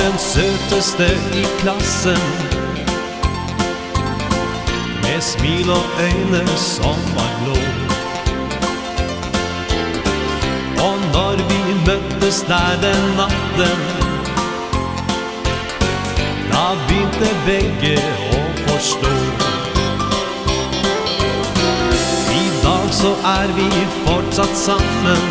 Den søteste i klassen. Med smil og øyne som var blå. Og når vi møttes der den natten Da begynte begge å forstå. I dag så er vi fortsatt sammen.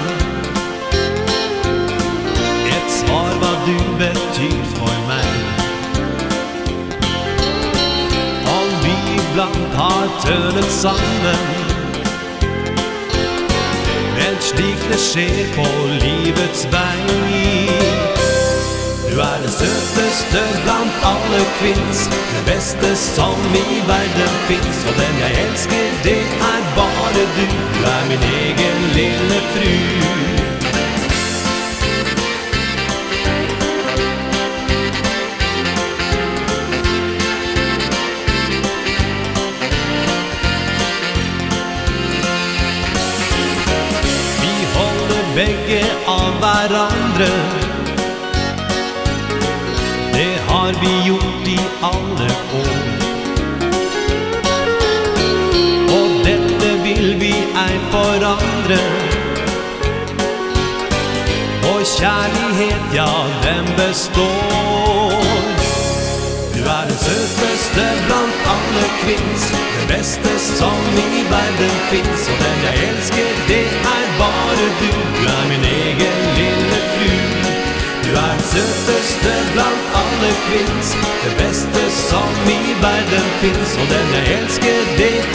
Et svar hva du betyr for meg. Om vi iblant har tølet sammen. Men slik det skjer på livets vei Du er den søteste blant alle kvinns. Den beste som i verden fins. Og den jeg elsker, det er bare du. Du er min egen lille fru. Vi holder begge av hverandre har vi gjort i alle år. Og dette vil vi ei forandre. Og kjærlighet, ja, den består. Du er den søteste blant alle kvinns. Det beste som i verden finns. Og den jeg elsker, det er bare du. Du er min egen kvinns Det beste som i verden fins, Og den jeg elsker, det